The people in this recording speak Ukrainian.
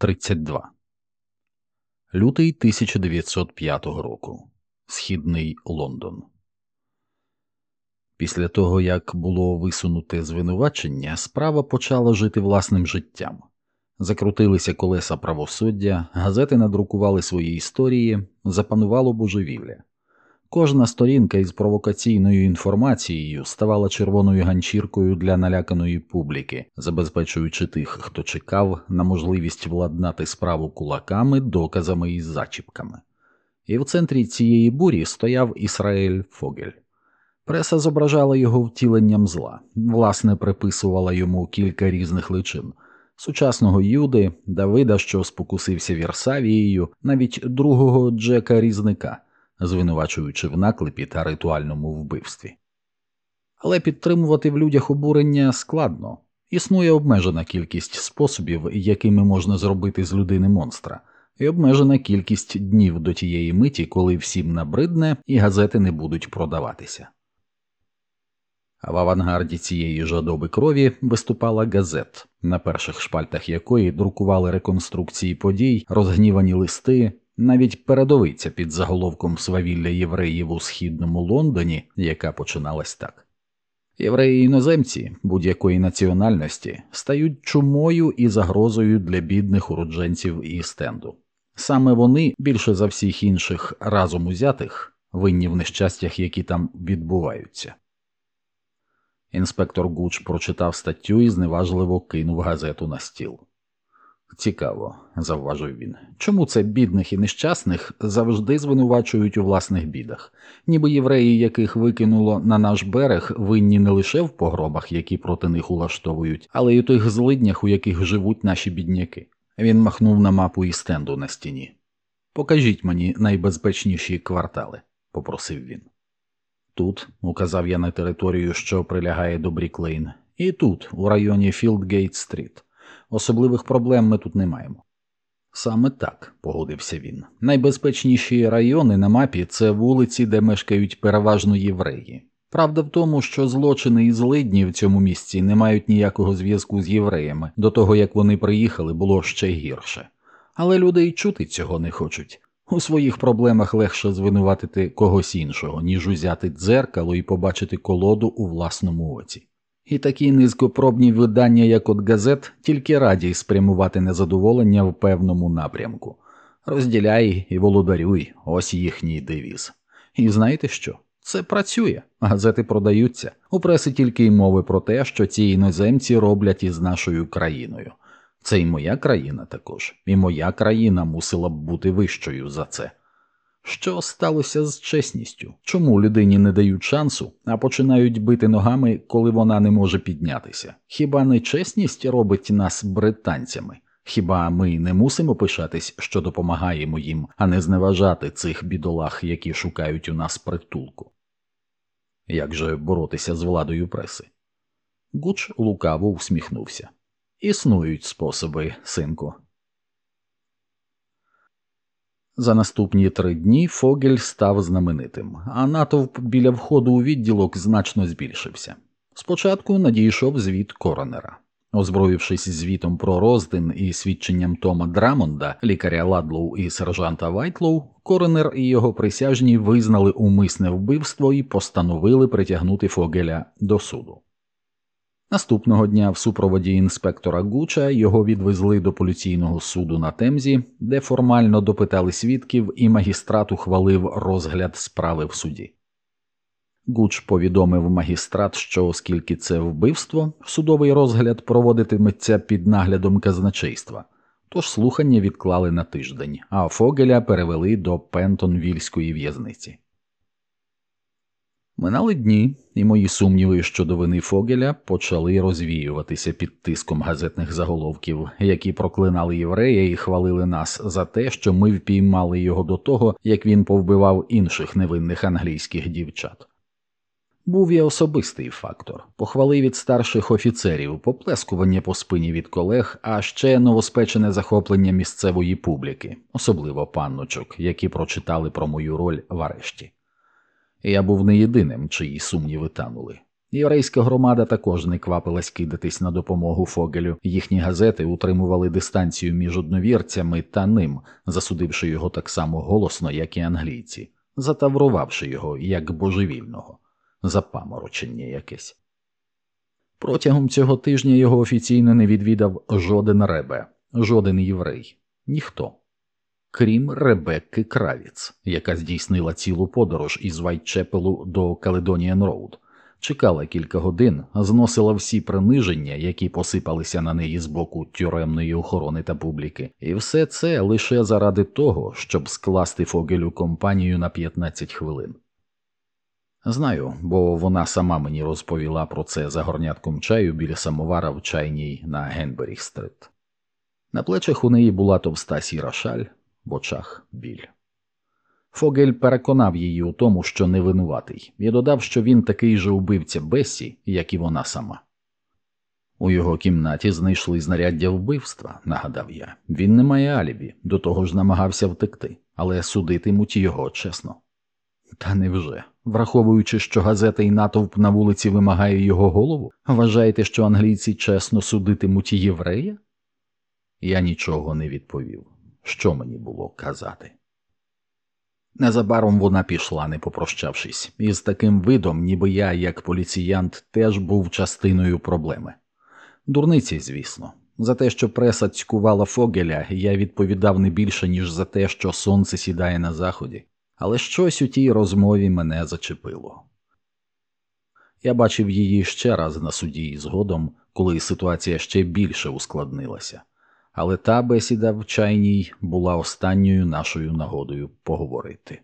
32 Лютий 1905 року. Східний Лондон. Після того, як було висунуте звинувачення, справа почала жити власним життям. Закрутилися колеса правосуддя, газети надрукували свої історії, запанувало божевілля. Кожна сторінка із провокаційною інформацією ставала червоною ганчіркою для наляканої публіки, забезпечуючи тих, хто чекав на можливість владнати справу кулаками, доказами і зачіпками. І в центрі цієї бурі стояв Ісраїль Фогель. Преса зображала його втіленням зла, власне, приписувала йому кілька різних личин сучасного Юди, Давида, що спокусився Вірсавією, навіть другого Джека Різника звинувачуючи в наклепі та ритуальному вбивстві. Але підтримувати в людях обурення складно існує обмежена кількість способів, якими можна зробити з людини монстра, і обмежена кількість днів до тієї миті, коли всім набридне і газети не будуть продаватися. А в авангарді цієї жадоби крові виступала газет, на перших шпальтах якої друкували реконструкції подій, розгнівані листи, навіть передовиця під заголовком свавілля євреїв у східному Лондоні, яка починалась так. Євреї іноземці будь-якої національності стають чумою і загрозою для бідних уродженців і стенду. Саме вони більше за всіх інших разом узятих винні в нещастях, які там відбуваються. Інспектор Гуч прочитав статтю і зневажливо кинув газету на стіл. Цікаво, завважив він. Чому це бідних і нещасних завжди звинувачують у власних бідах, ніби євреї, яких викинуло на наш берег, винні не лише в погробах, які проти них улаштовують, але й у тих злиднях, у яких живуть наші бідняки. Він махнув на мапу і стенду на стіні. Покажіть мені найбезпечніші квартали, попросив він. Тут, указав я на територію, що прилягає до Бріклейн, і тут, у районі Філдгейт Стріт. Особливих проблем ми тут не маємо. Саме так, погодився він. Найбезпечніші райони на мапі це вулиці, де мешкають переважно євреї. Правда в тому, що злочини і злидні в цьому місці не мають ніякого зв'язку з євреями, до того як вони приїхали, було ще гірше. Але люди й чути цього не хочуть. У своїх проблемах легше звинуватити когось іншого, ніж узяти дзеркало і побачити колоду у власному оці. І такі низькопробні видання, як от газет, тільки раді спрямувати незадоволення в певному напрямку. Розділяй і володарюй, ось їхній девіз. І знаєте що? Це працює, газети продаються. У преси тільки й мови про те, що ці іноземці роблять із нашою країною. Це і моя країна також, і моя країна мусила б бути вищою за це. Що сталося з чесністю? Чому людині не дають шансу, а починають бити ногами, коли вона не може піднятися? Хіба не чесність робить нас британцями? Хіба ми не мусимо пишатись, що допомагаємо їм, а не зневажати цих бідолах, які шукають у нас притулку? Як же боротися з владою преси? Гуч лукаво усміхнувся. Існують способи, синку. За наступні три дні Фогель став знаменитим, а натовп біля входу у відділок значно збільшився. Спочатку надійшов звіт коронера. Озброївшись звітом про роздин і свідченням Тома Драмонда, лікаря Ладлоу і сержанта Вайтлоу, коронер і його присяжні визнали умисне вбивство і постановили притягнути Фогеля до суду. Наступного дня в супроводі інспектора Гуча його відвезли до поліційного суду на Темзі, де формально допитали свідків, і магістрат ухвалив розгляд справи в суді. Гуч повідомив магістрат, що оскільки це вбивство, судовий розгляд проводитиметься під наглядом казначейства, тож слухання відклали на тиждень, а Фогеля перевели до Пентонвільської в'язниці. Минали дні, і мої сумніви щодо вини Фогеля почали розвіюватися під тиском газетних заголовків, які проклинали єврея і хвалили нас за те, що ми впіймали його до того, як він повбивав інших невинних англійських дівчат. Був і особистий фактор похвали від старших офіцерів, поплескування по спині від колег, а ще новоспечене захоплення місцевої публіки, особливо панночок, які прочитали про мою роль в арешті. Я був не єдиним, чиї сумніви танули. Єврейська громада також не квапилась кидатись на допомогу Фогелю. Їхні газети утримували дистанцію між одновірцями та ним, засудивши його так само голосно, як і англійці, затаврувавши його як божевільного, запаморочення якесь. Протягом цього тижня його офіційно не відвідав жоден ребе, жоден єврей, ніхто. Крім Ребекки Кравіц, яка здійснила цілу подорож із Вайтчепелу до Каледоніан Роуд, чекала кілька годин, зносила всі приниження, які посипалися на неї з боку тюремної охорони та публіки, і все це лише заради того, щоб скласти Фогелю компанію на 15 хвилин. Знаю, бо вона сама мені розповіла про це за горнятком чаю біля самовара в чайній на Генбері стрит. На плечах у неї була товста сіра шаль, в очах біль. Фогель переконав її у тому, що не винуватий, і додав, що він такий же убивця Бесі, як і вона сама. У його кімнаті знайшли знаряддя вбивства, нагадав я. Він не має алібі, до того ж намагався втекти, але судитимуть його чесно. Та невже, враховуючи, що газета і натовп на вулиці вимагає його голову, вважаєте, що англійці чесно судитимуть єврея? Я нічого не відповів. Що мені було казати? Незабаром вона пішла, не попрощавшись, і з таким видом, ніби я, як поліціянт, теж був частиною проблеми. Дурниці, звісно, за те, що преса цькувала Фогеля, я відповідав не більше, ніж за те, що сонце сідає на заході, але щось у тій розмові мене зачепило. Я бачив її ще раз на суді і згодом, коли ситуація ще більше ускладнилася, але та бесіда в чайній була останньою нашою нагодою поговорити.